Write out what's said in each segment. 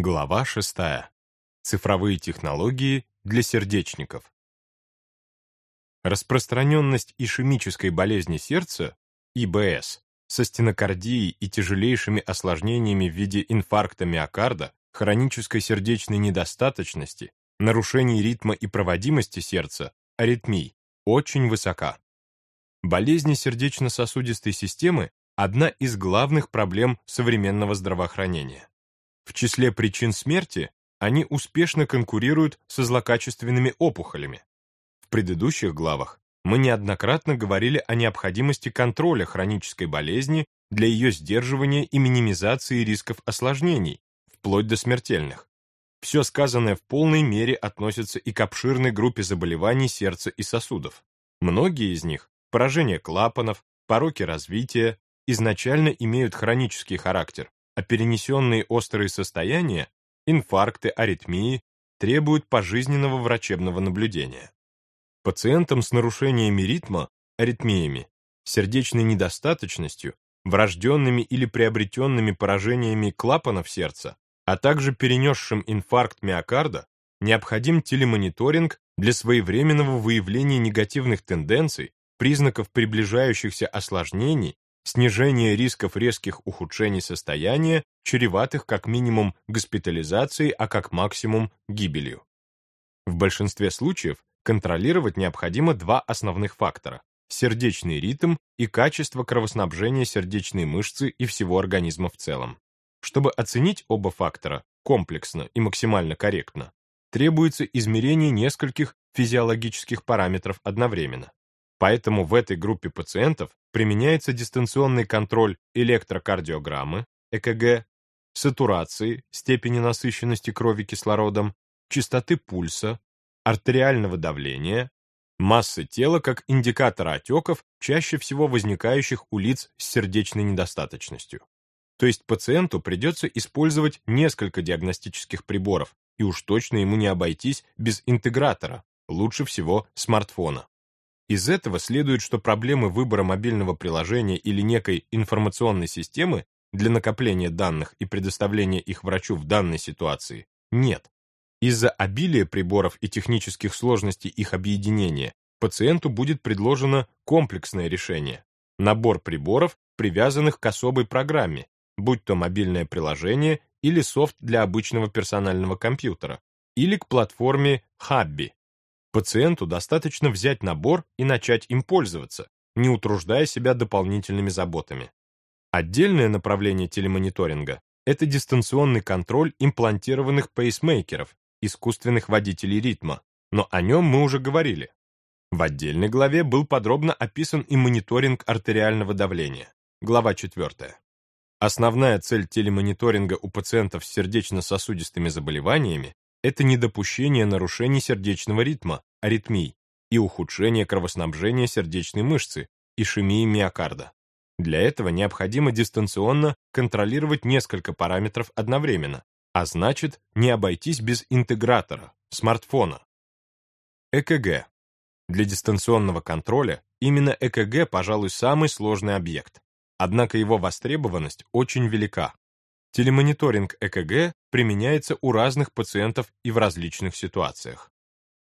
Глава 6. Цифровые технологии для сердечников. Распространенность ишемической болезни сердца, ИБС, со стенокардией и тяжелейшими осложнениями в виде инфаркта миокарда, хронической сердечной недостаточности, нарушений ритма и проводимости сердца, аритмий, очень высока. Болезни сердечно-сосудистой системы – одна из главных проблем современного здравоохранения. В числе причин смерти они успешно конкурируют со злокачественными опухолями. В предыдущих главах мы неоднократно говорили о необходимости контроля хронической болезни для ее сдерживания и минимизации рисков осложнений, вплоть до смертельных. Все сказанное в полной мере относится и к обширной группе заболеваний сердца и сосудов. Многие из них, поражение клапанов, пороки развития, изначально имеют хронический характер, а перенесенные острые состояния, инфаркты, аритмии, требуют пожизненного врачебного наблюдения. Пациентам с нарушениями ритма, аритмиями, сердечной недостаточностью, врожденными или приобретенными поражениями клапанов сердца, а также перенесшим инфаркт миокарда, необходим телемониторинг для своевременного выявления негативных тенденций, признаков приближающихся осложнений снижение рисков резких ухудшений состояния, чреватых как минимум госпитализацией, а как максимум гибелью. В большинстве случаев контролировать необходимо два основных фактора – сердечный ритм и качество кровоснабжения сердечной мышцы и всего организма в целом. Чтобы оценить оба фактора комплексно и максимально корректно, требуется измерение нескольких физиологических параметров одновременно. Поэтому в этой группе пациентов применяется дистанционный контроль электрокардиограммы, ЭКГ, сатурации, степени насыщенности крови кислородом, частоты пульса, артериального давления, массы тела как индикатора отеков, чаще всего возникающих у лиц с сердечной недостаточностью. То есть пациенту придется использовать несколько диагностических приборов, и уж точно ему не обойтись без интегратора, лучше всего смартфона. Из этого следует, что проблемы выбора мобильного приложения или некой информационной системы для накопления данных и предоставления их врачу в данной ситуации нет. Из-за обилия приборов и технических сложностей их объединения пациенту будет предложено комплексное решение – набор приборов, привязанных к особой программе, будь то мобильное приложение или софт для обычного персонального компьютера, или к платформе Hubby, Пациенту достаточно взять набор и начать им пользоваться, не утруждая себя дополнительными заботами. Отдельное направление телемониторинга – это дистанционный контроль имплантированных пейсмейкеров, искусственных водителей ритма, но о нем мы уже говорили. В отдельной главе был подробно описан и мониторинг артериального давления. Глава 4. Основная цель телемониторинга у пациентов с сердечно-сосудистыми заболеваниями это недопущение нарушений сердечного ритма, аритмий, и ухудшение кровоснабжения сердечной мышцы, ишемии миокарда. Для этого необходимо дистанционно контролировать несколько параметров одновременно, а значит, не обойтись без интегратора, смартфона. ЭКГ. Для дистанционного контроля именно ЭКГ, пожалуй, самый сложный объект. Однако его востребованность очень велика. Телемониторинг ЭКГ применяется у разных пациентов и в различных ситуациях.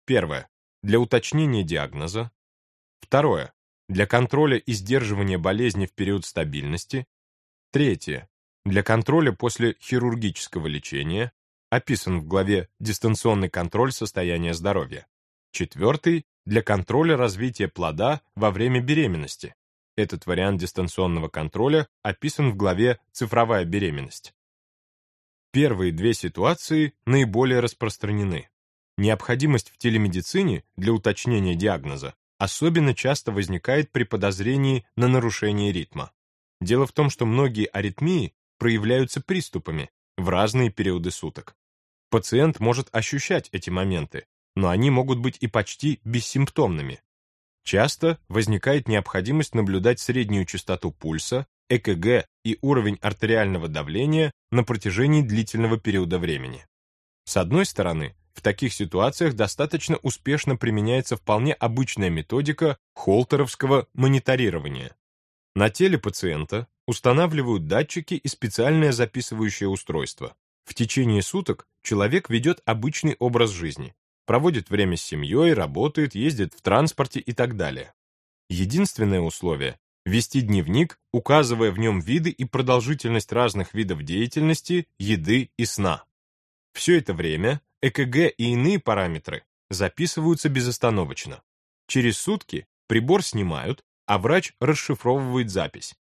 Первое. Для уточнения диагноза. Второе. Для контроля и сдерживания болезни в период стабильности. Третье. Для контроля после хирургического лечения. Описан в главе «Дистанционный контроль состояния здоровья». Четвертый. Для контроля развития плода во время беременности. Этот вариант дистанционного контроля описан в главе «Цифровая беременность». Первые две ситуации наиболее распространены. Необходимость в телемедицине для уточнения диагноза особенно часто возникает при подозрении на нарушение ритма. Дело в том, что многие аритмии проявляются приступами в разные периоды суток. Пациент может ощущать эти моменты, но они могут быть и почти бессимптомными, Часто возникает необходимость наблюдать среднюю частоту пульса, ЭКГ и уровень артериального давления на протяжении длительного периода времени. С одной стороны, в таких ситуациях достаточно успешно применяется вполне обычная методика холтеровского мониторирования. На теле пациента устанавливают датчики и специальное записывающее устройство. В течение суток человек ведет обычный образ жизни, проводит время с семьей, работает, ездит в транспорте и так далее. Единственное условие – вести дневник, указывая в нем виды и продолжительность разных видов деятельности, еды и сна. Все это время ЭКГ и иные параметры записываются безостановочно. Через сутки прибор снимают, а врач расшифровывает запись.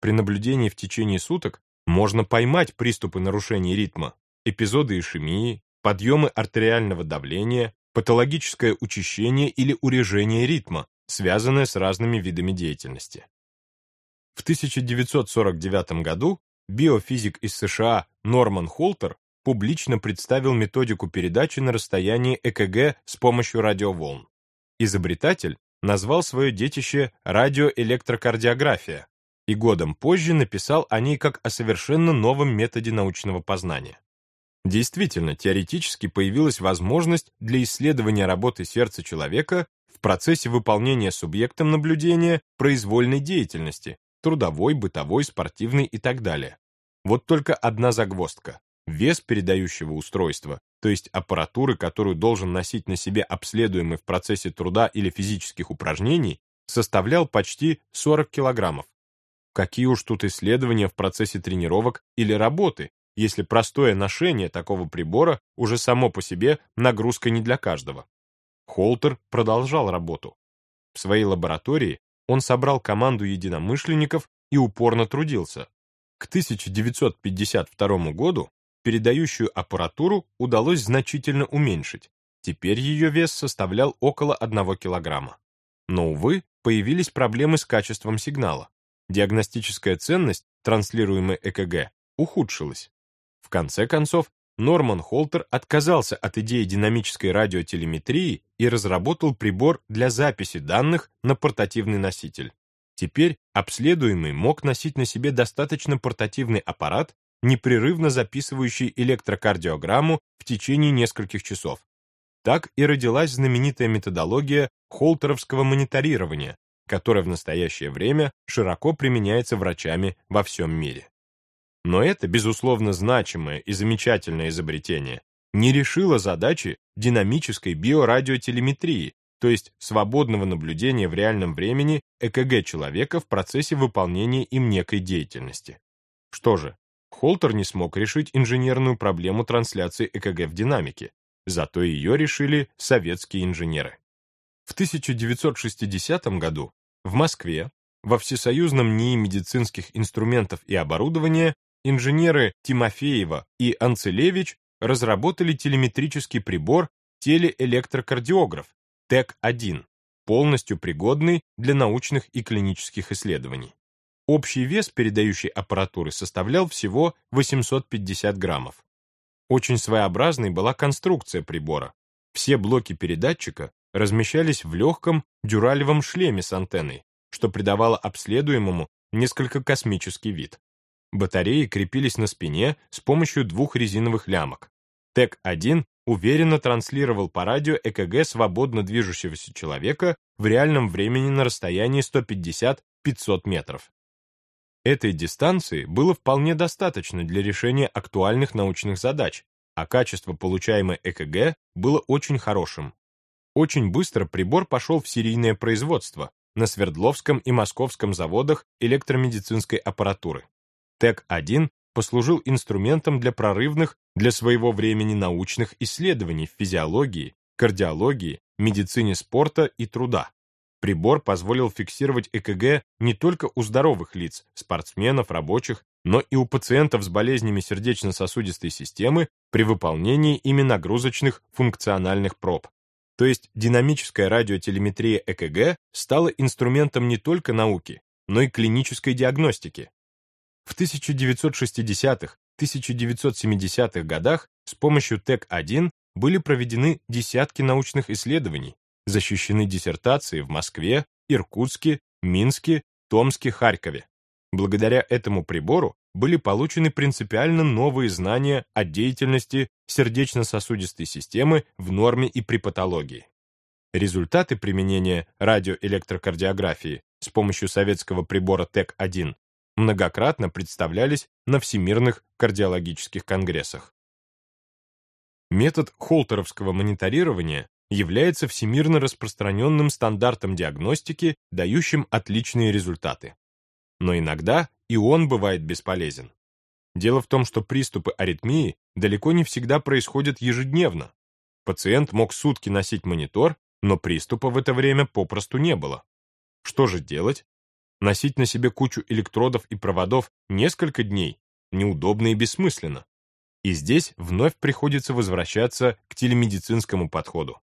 При наблюдении в течение суток можно поймать приступы нарушений ритма, эпизоды ишемии, подъемы артериального давления, патологическое учащение или урежение ритма, связанное с разными видами деятельности. В 1949 году биофизик из США Норман Холтер публично представил методику передачи на расстоянии ЭКГ с помощью радиоволн. Изобретатель назвал свое детище радиоэлектрокардиография и годом позже написал о ней как о совершенно новом методе научного познания. Действительно, теоретически появилась возможность для исследования работы сердца человека в процессе выполнения субъектом наблюдения произвольной деятельности, трудовой, бытовой, спортивной и так далее. Вот только одна загвоздка. Вес передающего устройства, то есть аппаратуры, которую должен носить на себе обследуемый в процессе труда или физических упражнений, составлял почти 40 килограммов. Какие уж тут исследования в процессе тренировок или работы, если простое ношение такого прибора уже само по себе нагрузка не для каждого. Холтер продолжал работу. В своей лаборатории он собрал команду единомышленников и упорно трудился. К 1952 году передающую аппаратуру удалось значительно уменьшить. Теперь ее вес составлял около 1 килограмма. Но, увы, появились проблемы с качеством сигнала. Диагностическая ценность транслируемой ЭКГ ухудшилась. В конце концов, Норман Холтер отказался от идеи динамической радиотелеметрии и разработал прибор для записи данных на портативный носитель. Теперь обследуемый мог носить на себе достаточно портативный аппарат, непрерывно записывающий электрокардиограмму в течение нескольких часов. Так и родилась знаменитая методология холтеровского мониторирования, которая в настоящее время широко применяется врачами во всем мире. Но это, безусловно, значимое и замечательное изобретение не решило задачи динамической биорадиотелеметрии, то есть свободного наблюдения в реальном времени ЭКГ человека в процессе выполнения им некой деятельности. Что же, Холтер не смог решить инженерную проблему трансляции ЭКГ в динамике, зато ее решили советские инженеры. В 1960 году в Москве во Всесоюзном НИИ медицинских инструментов и оборудования инженеры Тимофеева и Анцелевич разработали телеметрический прибор телеэлектрокардиограф ТЭК-1, полностью пригодный для научных и клинических исследований. Общий вес передающей аппаратуры составлял всего 850 граммов. Очень своеобразной была конструкция прибора. Все блоки передатчика размещались в легком дюралевом шлеме с антенной, что придавало обследуемому несколько космический вид. Батареи крепились на спине с помощью двух резиновых лямок. ТЭК-1 уверенно транслировал по радио ЭКГ свободно движущегося человека в реальном времени на расстоянии 150-500 метров. Этой дистанции было вполне достаточно для решения актуальных научных задач, а качество получаемой ЭКГ было очень хорошим. Очень быстро прибор пошел в серийное производство на Свердловском и Московском заводах электромедицинской аппаратуры. ТЭК-1 послужил инструментом для прорывных для своего времени научных исследований в физиологии, кардиологии, медицине спорта и труда. Прибор позволил фиксировать ЭКГ не только у здоровых лиц, спортсменов, рабочих, но и у пациентов с болезнями сердечно-сосудистой системы при выполнении ими нагрузочных функциональных проб. То есть динамическая радиотелеметрия ЭКГ стала инструментом не только науки, но и клинической диагностики, в 1960-1970-х годах с помощью ТЭК-1 были проведены десятки научных исследований, защищены диссертации в Москве, Иркутске, Минске, Томске, Харькове. Благодаря этому прибору были получены принципиально новые знания о деятельности сердечно-сосудистой системы в норме и при патологии. Результаты применения радиоэлектрокардиографии с помощью советского прибора ТЭК-1 многократно представлялись на всемирных кардиологических конгрессах. Метод холтеровского мониторирования является всемирно распространенным стандартом диагностики, дающим отличные результаты. Но иногда и он бывает бесполезен. Дело в том, что приступы аритмии далеко не всегда происходят ежедневно. Пациент мог сутки носить монитор, но приступа в это время попросту не было. Что же делать? Носить на себе кучу электродов и проводов несколько дней неудобно и бессмысленно. И здесь вновь приходится возвращаться к телемедицинскому подходу.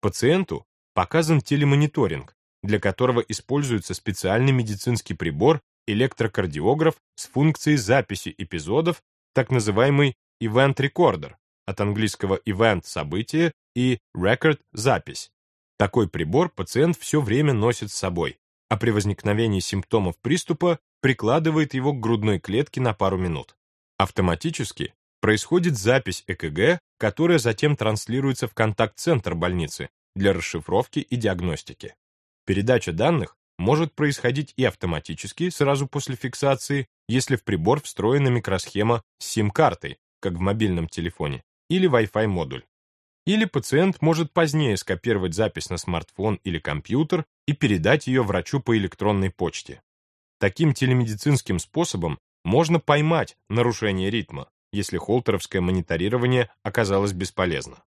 Пациенту показан телемониторинг, для которого используется специальный медицинский прибор электрокардиограф с функцией записи эпизодов, так называемый Event Recorder, от английского event – событие и record – запись. Такой прибор пациент все время носит с собой, а при возникновении симптомов приступа прикладывает его к грудной клетке на пару минут. Автоматически происходит запись ЭКГ, которая затем транслируется в контакт-центр больницы для расшифровки и диагностики. Передача данных может происходить и автоматически, сразу после фиксации, если в прибор встроена микросхема с сим-картой, как в мобильном телефоне, или Wi-Fi модуль. Или пациент может позднее скопировать запись на смартфон или компьютер и передать ее врачу по электронной почте. Таким телемедицинским способом можно поймать нарушение ритма, если холтеровское мониторирование оказалось бесполезно.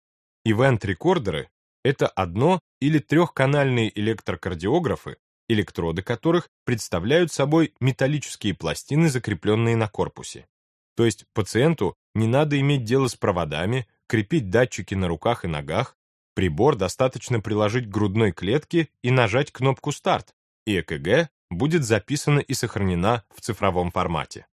Ивент-рекордеры — это одно- или трехканальные электрокардиографы, электроды которых представляют собой металлические пластины, закрепленные на корпусе. То есть пациенту не надо иметь дело с проводами, крепить датчики на руках и ногах, прибор достаточно приложить к грудной клетке и нажать кнопку «Старт», и ЭКГ будет записана и сохранена в цифровом формате.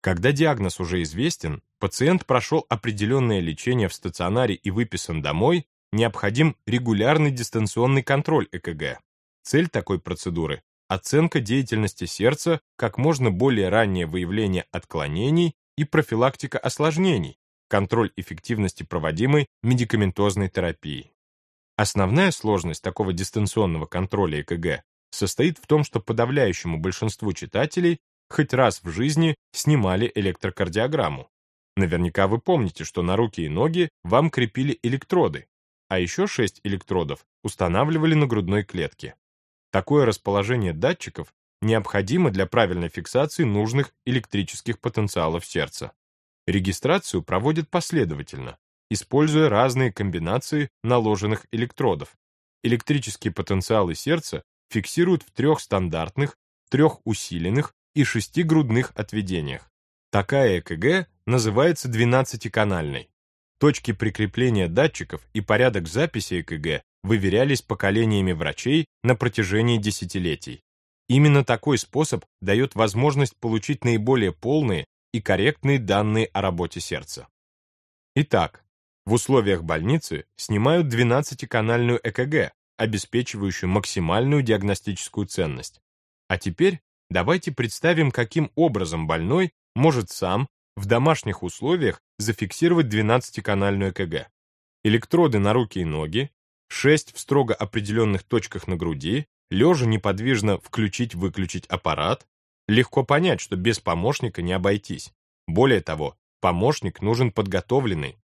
Когда диагноз уже известен, пациент прошел определенное лечение в стационаре и выписан домой, необходим регулярный дистанционный контроль ЭКГ. Цель такой процедуры – оценка деятельности сердца, как можно более раннее выявление отклонений и профилактика осложнений, контроль эффективности проводимой медикаментозной терапии. Основная сложность такого дистанционного контроля ЭКГ состоит в том, что подавляющему большинству читателей хоть раз в жизни снимали электрокардиограмму. Наверняка вы помните, что на руки и ноги вам крепили электроды, а еще шесть электродов устанавливали на грудной клетке. Такое расположение датчиков необходимо для правильной фиксации нужных электрических потенциалов сердца. Регистрацию проводят последовательно, используя разные комбинации наложенных электродов. Электрические потенциалы сердца фиксируют в трех стандартных, трех усиленных и шести грудных отведениях. Такая ЭКГ называется 12-канальной. Точки прикрепления датчиков и порядок записи ЭКГ выверялись поколениями врачей на протяжении десятилетий. Именно такой способ дает возможность получить наиболее полные и корректные данные о работе сердца. Итак, в условиях больницы снимают 12-канальную ЭКГ, обеспечивающую максимальную диагностическую ценность. А теперь давайте представим, каким образом больной может сам в домашних условиях зафиксировать 12-канальную ЭКГ. Электроды на руки и ноги, 6 в строго определенных точках на груди, лежа неподвижно включить-выключить аппарат. Легко понять, что без помощника не обойтись. Более того, помощник нужен подготовленный,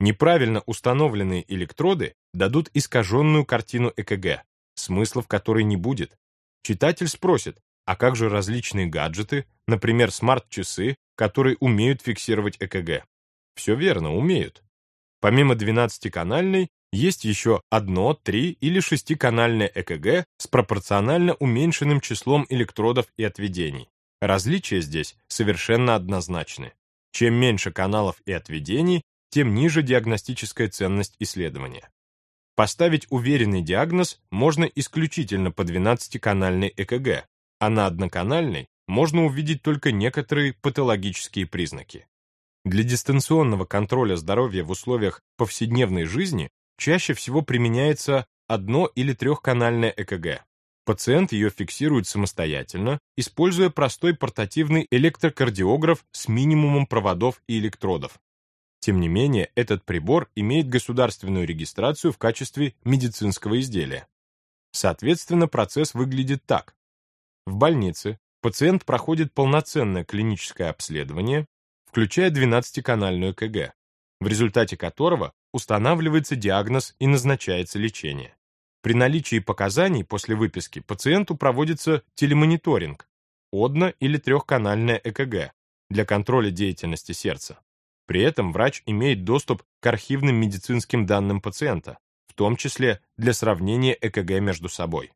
Неправильно установленные электроды дадут искаженную картину ЭКГ, смысла в которой не будет. Читатель спросит, а как же различные гаджеты, например, смарт-часы, которые умеют фиксировать ЭКГ? Все верно, умеют. Помимо 12-канальной, есть еще одно, три или шестиканальное ЭКГ с пропорционально уменьшенным числом электродов и отведений. Различия здесь совершенно однозначны. Чем меньше каналов и отведений, тем ниже диагностическая ценность исследования. Поставить уверенный диагноз можно исключительно по 12-канальной ЭКГ, а на одноканальной можно увидеть только некоторые патологические признаки. Для дистанционного контроля здоровья в условиях повседневной жизни чаще всего применяется одно- или трехканальная ЭКГ. Пациент ее фиксирует самостоятельно, используя простой портативный электрокардиограф с минимумом проводов и электродов, тем не менее, этот прибор имеет государственную регистрацию в качестве медицинского изделия. Соответственно, процесс выглядит так. В больнице пациент проходит полноценное клиническое обследование, включая 12-канальную КГ, в результате которого устанавливается диагноз и назначается лечение. При наличии показаний после выписки пациенту проводится телемониторинг, одно- или трехканальное ЭКГ для контроля деятельности сердца. При этом врач имеет доступ к архивным медицинским данным пациента, в том числе для сравнения ЭКГ между собой.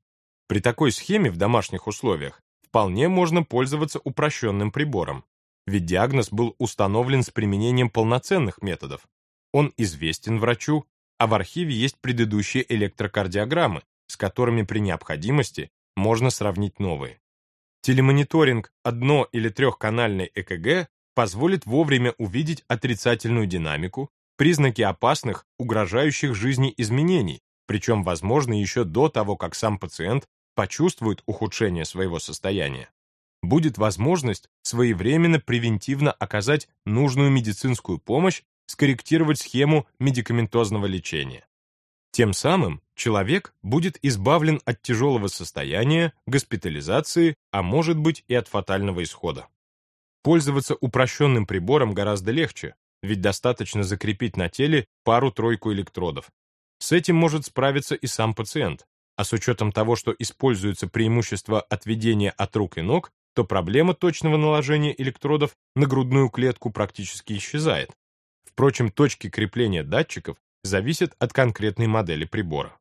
При такой схеме в домашних условиях вполне можно пользоваться упрощенным прибором, ведь диагноз был установлен с применением полноценных методов. Он известен врачу, а в архиве есть предыдущие электрокардиограммы, с которыми при необходимости можно сравнить новые. Телемониторинг одно- или трехканальной ЭКГ позволит вовремя увидеть отрицательную динамику, признаки опасных, угрожающих жизни изменений, причем, возможно, еще до того, как сам пациент почувствует ухудшение своего состояния. Будет возможность своевременно превентивно оказать нужную медицинскую помощь, скорректировать схему медикаментозного лечения. Тем самым человек будет избавлен от тяжелого состояния, госпитализации, а может быть и от фатального исхода. Пользоваться упрощенным прибором гораздо легче, ведь достаточно закрепить на теле пару-тройку электродов. С этим может справиться и сам пациент, а с учетом того, что используется преимущество отведения от рук и ног, то проблема точного наложения электродов на грудную клетку практически исчезает. Впрочем, точки крепления датчиков зависят от конкретной модели прибора.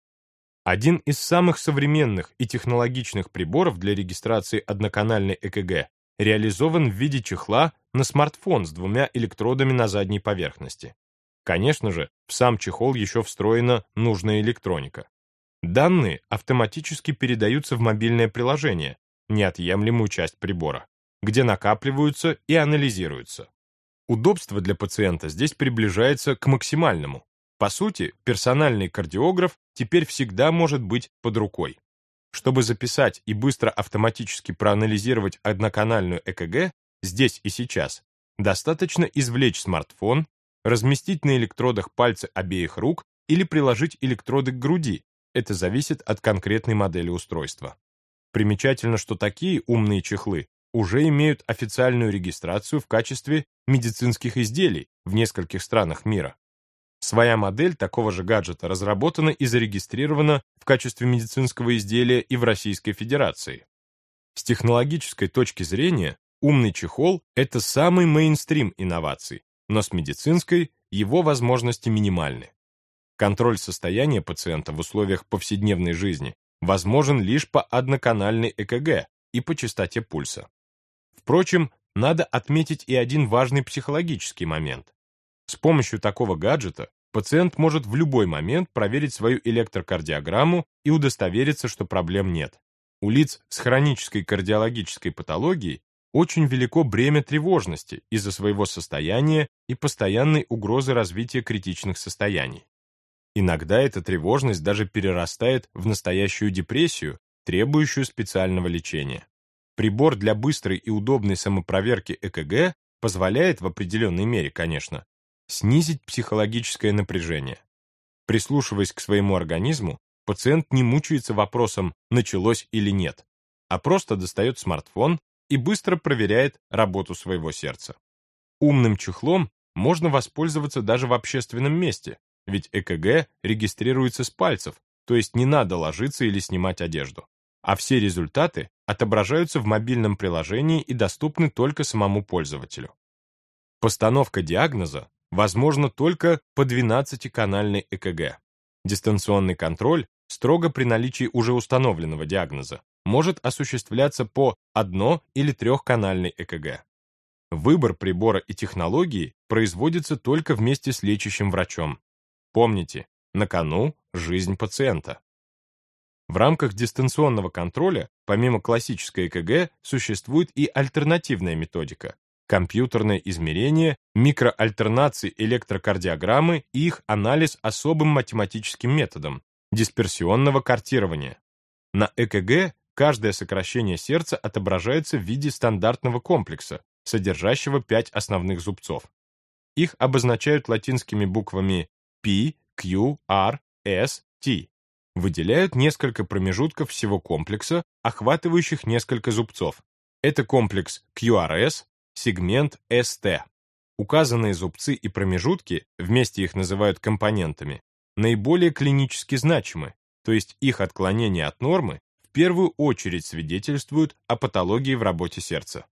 Один из самых современных и технологичных приборов для регистрации одноканальной ЭКГ реализован в виде чехла на смартфон с двумя электродами на задней поверхности. Конечно же, в сам чехол еще встроена нужная электроника. Данные автоматически передаются в мобильное приложение, неотъемлемую часть прибора, где накапливаются и анализируются. Удобство для пациента здесь приближается к максимальному, по сути, персональный кардиограф теперь всегда может быть под рукой. Чтобы записать и быстро автоматически проанализировать одноканальную ЭКГ здесь и сейчас, достаточно извлечь смартфон, разместить на электродах пальцы обеих рук или приложить электроды к груди. Это зависит от конкретной модели устройства. Примечательно, что такие умные чехлы уже имеют официальную регистрацию в качестве медицинских изделий в нескольких странах мира. Своя модель такого же гаджета разработана и зарегистрирована в качестве медицинского изделия и в Российской Федерации. С технологической точки зрения, умный чехол – это самый мейнстрим инноваций, но с медицинской его возможности минимальны. Контроль состояния пациента в условиях повседневной жизни возможен лишь по одноканальной ЭКГ и по частоте пульса. Впрочем, надо отметить и один важный психологический момент. С помощью такого гаджета пациент может в любой момент проверить свою электрокардиограмму и удостовериться, что проблем нет. У лиц с хронической кардиологической патологией очень велико бремя тревожности из-за своего состояния и постоянной угрозы развития критичных состояний. Иногда эта тревожность даже перерастает в настоящую депрессию, требующую специального лечения. Прибор для быстрой и удобной самопроверки ЭКГ позволяет в определенной мере, конечно, снизить психологическое напряжение. Прислушиваясь к своему организму, пациент не мучается вопросом «началось или нет», а просто достает смартфон и быстро проверяет работу своего сердца. Умным чехлом можно воспользоваться даже в общественном месте, ведь ЭКГ регистрируется с пальцев, то есть не надо ложиться или снимать одежду. А все результаты отображаются в мобильном приложении и доступны только самому пользователю. Постановка диагноза возможно только по 12-канальной ЭКГ. Дистанционный контроль, строго при наличии уже установленного диагноза, может осуществляться по одно- или трехканальной ЭКГ. Выбор прибора и технологии производится только вместе с лечащим врачом. Помните, на кону жизнь пациента. В рамках дистанционного контроля, помимо классической ЭКГ, существует и альтернативная методика компьютерное измерение, микроальтернации электрокардиограммы и их анализ особым математическим методом дисперсионного картирования. На ЭКГ каждое сокращение сердца отображается в виде стандартного комплекса, содержащего пять основных зубцов. Их обозначают латинскими буквами P, Q, R, S, T. Выделяют несколько промежутков всего комплекса, охватывающих несколько зубцов. Это комплекс QRS, сегмент ST. указанные зубцы и промежутки, вместе их называют компонентами, наиболее клинически значимы, то есть их отклонение от нормы в первую очередь свидетельствуют о патологии в работе сердца.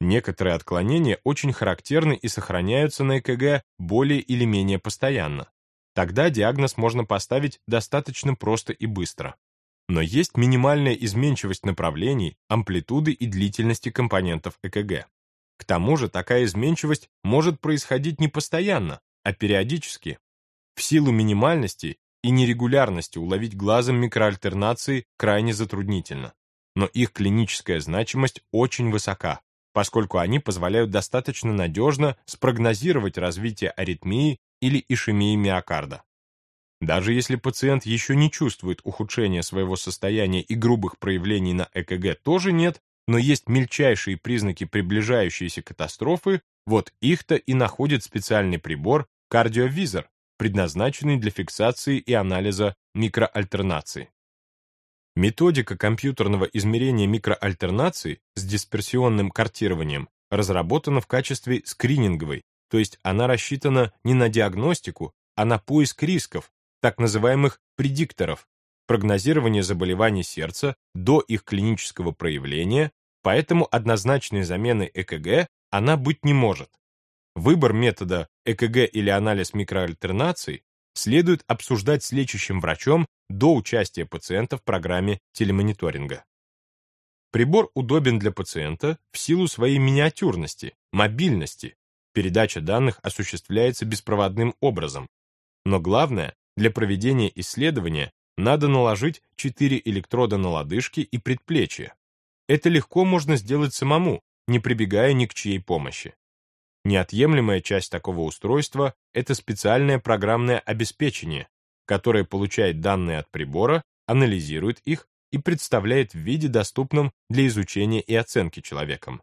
Некоторые отклонения очень характерны и сохраняются на ЭКГ более или менее постоянно. Тогда диагноз можно поставить достаточно просто и быстро. Но есть минимальная изменчивость направлений, амплитуды и длительности компонентов ЭКГ. К тому же такая изменчивость может происходить не постоянно, а периодически. В силу минимальности и нерегулярности уловить глазом микроальтернации крайне затруднительно. Но их клиническая значимость очень высока, поскольку они позволяют достаточно надежно спрогнозировать развитие аритмии или ишемии миокарда. Даже если пациент еще не чувствует ухудшения своего состояния и грубых проявлений на ЭКГ тоже нет, но есть мельчайшие признаки приближающейся катастрофы, вот их-то и находит специальный прибор кардиовизор, предназначенный для фиксации и анализа микроальтернаций. Методика компьютерного измерения микроальтернаций с дисперсионным картированием разработана в качестве скрининговой, то есть она рассчитана не на диагностику, а на поиск рисков, так называемых предикторов, прогнозирование заболеваний сердца до их клинического проявления, поэтому однозначной замены ЭКГ она быть не может. Выбор метода ЭКГ или анализ микроальтернаций следует обсуждать с лечащим врачом до участия пациента в программе телемониторинга. Прибор удобен для пациента в силу своей миниатюрности, мобильности. Передача данных осуществляется беспроводным образом. Но главное, для проведения исследования надо наложить 4 электрода на лодыжки и предплечья. Это легко можно сделать самому, не прибегая ни к чьей помощи. Неотъемлемая часть такого устройства — это специальное программное обеспечение, которое получает данные от прибора, анализирует их и представляет в виде, доступном для изучения и оценки человеком.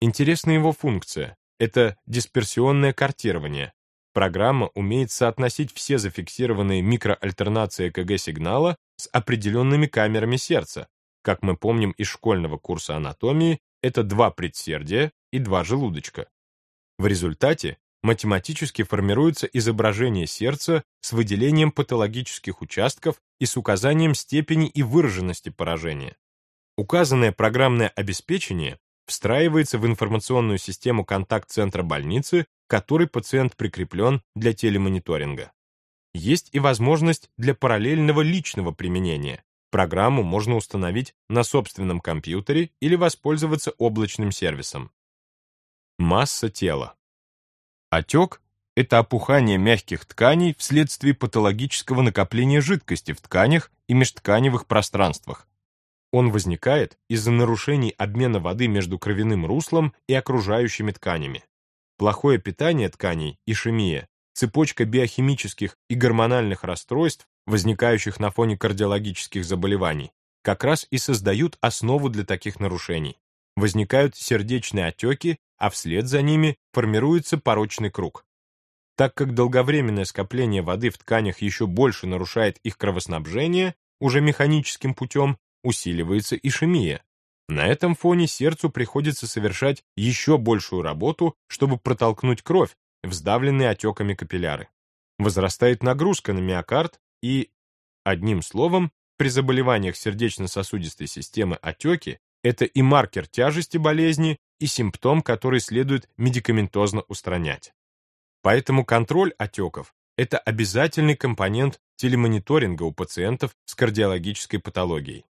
Интересна его функция — это дисперсионное картирование. Программа умеет соотносить все зафиксированные микроальтернации ЭКГ-сигнала с определенными камерами сердца. Как мы помним из школьного курса анатомии, это два предсердия и два желудочка. В результате математически формируется изображение сердца с выделением патологических участков и с указанием степени и выраженности поражения. Указанное программное обеспечение встраивается в информационную систему контакт-центра больницы, к которой пациент прикреплен для телемониторинга. Есть и возможность для параллельного личного применения. Программу можно установить на собственном компьютере или воспользоваться облачным сервисом. Масса тела. Отек – это опухание мягких тканей вследствие патологического накопления жидкости в тканях и межтканевых пространствах. Он возникает из-за нарушений обмена воды между кровяным руслом и окружающими тканями. Плохое питание тканей, ишемия, цепочка биохимических и гормональных расстройств, возникающих на фоне кардиологических заболеваний, как раз и создают основу для таких нарушений. Возникают сердечные отеки а вслед за ними формируется порочный круг. Так как долговременное скопление воды в тканях еще больше нарушает их кровоснабжение, уже механическим путем усиливается ишемия. На этом фоне сердцу приходится совершать еще большую работу, чтобы протолкнуть кровь в сдавленные отеками капилляры. Возрастает нагрузка на миокард и, одним словом, при заболеваниях сердечно-сосудистой системы отеки это и маркер тяжести болезни, и симптом, который следует медикаментозно устранять. Поэтому контроль отеков – это обязательный компонент телемониторинга у пациентов с кардиологической патологией.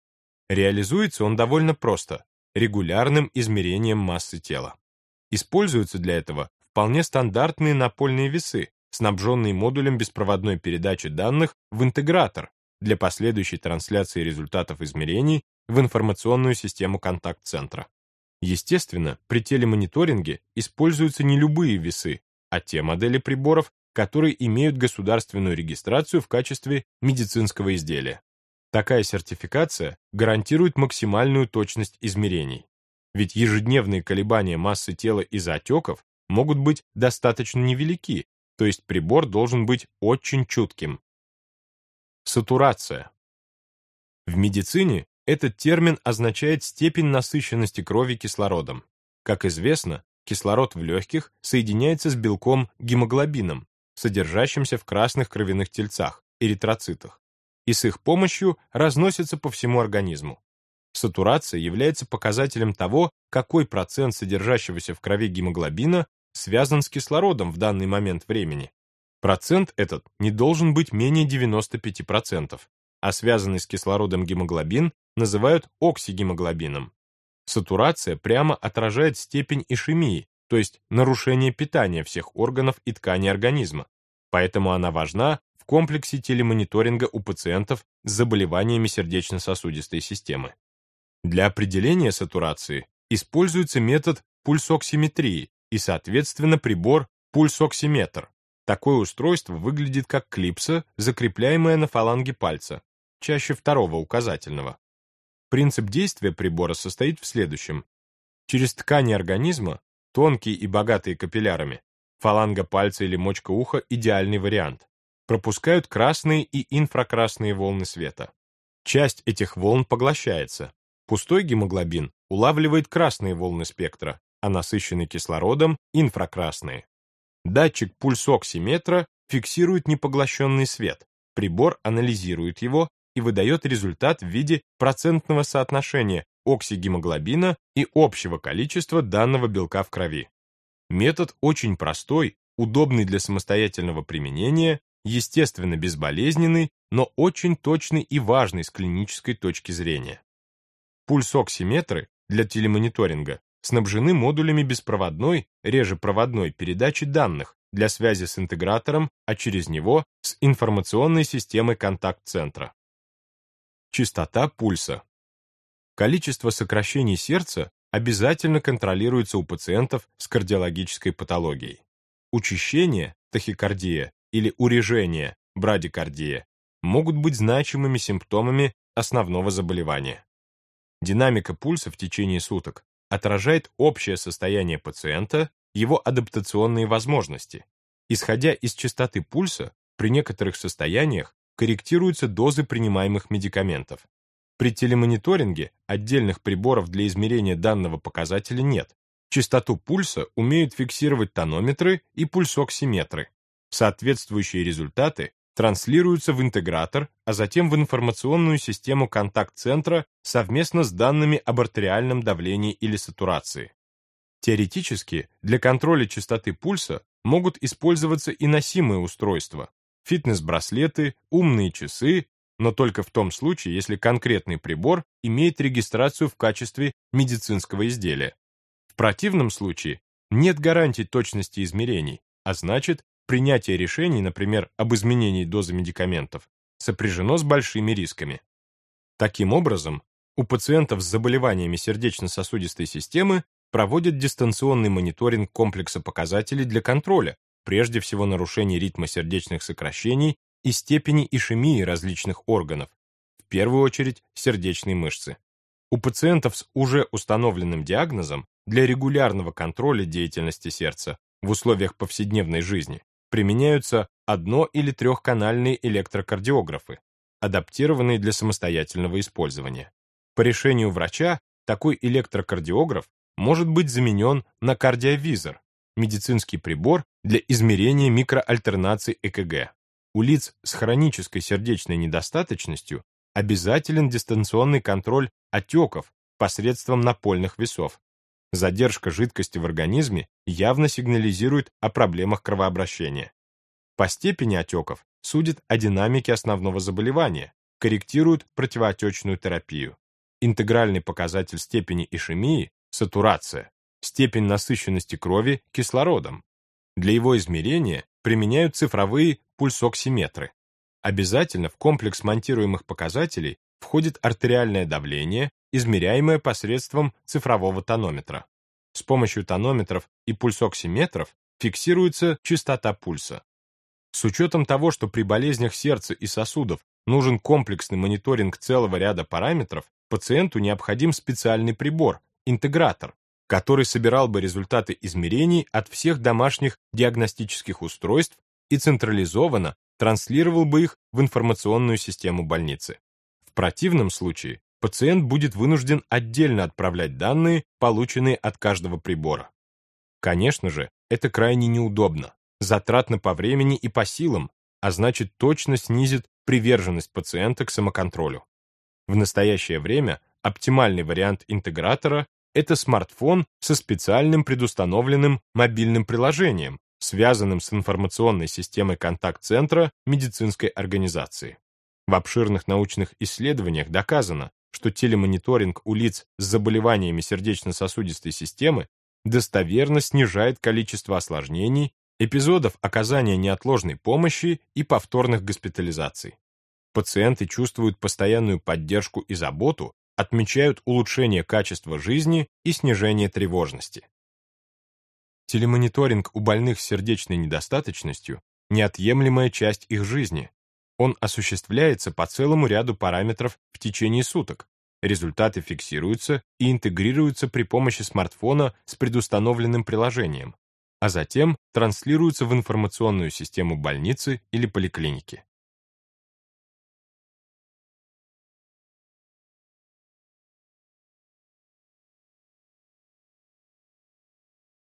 Реализуется он довольно просто – регулярным измерением массы тела. Используются для этого вполне стандартные напольные весы, снабженные модулем беспроводной передачи данных в интегратор для последующей трансляции результатов измерений в информационную систему контакт-центра. Естественно, при телемониторинге используются не любые весы, а те модели приборов, которые имеют государственную регистрацию в качестве медицинского изделия. Такая сертификация гарантирует максимальную точность измерений. Ведь ежедневные колебания массы тела из-за отеков могут быть достаточно невелики, то есть прибор должен быть очень чутким. Сатурация. В медицине этот термин означает степень насыщенности крови кислородом. Как известно, кислород в легких соединяется с белком гемоглобином, содержащимся в красных кровяных тельцах, эритроцитах, и с их помощью разносится по всему организму. Сатурация является показателем того, какой процент содержащегося в крови гемоглобина связан с кислородом в данный момент времени. Процент этот не должен быть менее 95%, а связанный с кислородом гемоглобин называют оксигемоглобином. Сатурация прямо отражает степень ишемии, то есть нарушение питания всех органов и тканей организма, поэтому она важна комплексе телемониторинга у пациентов с заболеваниями сердечно-сосудистой системы. Для определения сатурации используется метод пульсоксиметрии и, соответственно, прибор пульсоксиметр. Такое устройство выглядит как клипса, закрепляемая на фаланге пальца, чаще второго указательного. Принцип действия прибора состоит в следующем. Через ткани организма, тонкие и богатые капиллярами, фаланга пальца или мочка уха – идеальный вариант, пропускают красные и инфракрасные волны света. Часть этих волн поглощается. Пустой гемоглобин улавливает красные волны спектра, а насыщенный кислородом – инфракрасные. Датчик пульсоксиметра фиксирует непоглощенный свет, прибор анализирует его и выдает результат в виде процентного соотношения оксигемоглобина и общего количества данного белка в крови. Метод очень простой, удобный для самостоятельного применения, естественно безболезненный, но очень точный и важный с клинической точки зрения. Пульсоксиметры для телемониторинга снабжены модулями беспроводной, реже проводной передачи данных для связи с интегратором, а через него с информационной системой контакт-центра. Частота пульса. Количество сокращений сердца обязательно контролируется у пациентов с кардиологической патологией. Учащение, тахикардия или урежение, брадикардия, могут быть значимыми симптомами основного заболевания. Динамика пульса в течение суток отражает общее состояние пациента, его адаптационные возможности. Исходя из частоты пульса, при некоторых состояниях корректируются дозы принимаемых медикаментов. При телемониторинге отдельных приборов для измерения данного показателя нет. Частоту пульса умеют фиксировать тонометры и пульсоксиметры. Соответствующие результаты транслируются в интегратор, а затем в информационную систему контакт-центра совместно с данными об артериальном давлении или сатурации. Теоретически, для контроля частоты пульса могут использоваться и носимые устройства, фитнес-браслеты, умные часы, но только в том случае, если конкретный прибор имеет регистрацию в качестве медицинского изделия. В противном случае нет гарантий точности измерений, а значит, принятие решений, например, об изменении дозы медикаментов, сопряжено с большими рисками. Таким образом, у пациентов с заболеваниями сердечно-сосудистой системы проводят дистанционный мониторинг комплекса показателей для контроля, прежде всего нарушений ритма сердечных сокращений и степени ишемии различных органов, в первую очередь сердечной мышцы. У пациентов с уже установленным диагнозом для регулярного контроля деятельности сердца в условиях повседневной жизни применяются одно- или трехканальные электрокардиографы, адаптированные для самостоятельного использования. По решению врача такой электрокардиограф может быть заменен на кардиовизор, медицинский прибор для измерения микроальтернаций ЭКГ. У лиц с хронической сердечной недостаточностью обязателен дистанционный контроль отеков посредством напольных весов. Задержка жидкости в организме явно сигнализирует о проблемах кровообращения. По степени отеков судят о динамике основного заболевания, корректируют противоотечную терапию. Интегральный показатель степени ишемии – сатурация, степень насыщенности крови кислородом. Для его измерения применяют цифровые пульсоксиметры. Обязательно в комплекс монтируемых показателей входит артериальное давление, измеряемое посредством цифрового тонометра. С помощью тонометров и пульсоксиметров фиксируется частота пульса. С учетом того, что при болезнях сердца и сосудов нужен комплексный мониторинг целого ряда параметров, пациенту необходим специальный прибор, интегратор, который собирал бы результаты измерений от всех домашних диагностических устройств и централизованно транслировал бы их в информационную систему больницы. В противном случае пациент будет вынужден отдельно отправлять данные, полученные от каждого прибора. Конечно же, это крайне неудобно, затратно по времени и по силам, а значит точно снизит приверженность пациента к самоконтролю. В настоящее время оптимальный вариант интегратора – это смартфон со специальным предустановленным мобильным приложением, связанным с информационной системой контакт-центра медицинской организации. В обширных научных исследованиях доказано, что телемониторинг у лиц с заболеваниями сердечно-сосудистой системы достоверно снижает количество осложнений, эпизодов оказания неотложной помощи и повторных госпитализаций. Пациенты чувствуют постоянную поддержку и заботу, отмечают улучшение качества жизни и снижение тревожности. Телемониторинг у больных с сердечной недостаточностью – неотъемлемая часть их жизни. Он осуществляется по целому ряду параметров в течение суток. Результаты фиксируются и интегрируются при помощи смартфона с предустановленным приложением, а затем транслируются в информационную систему больницы или поликлиники.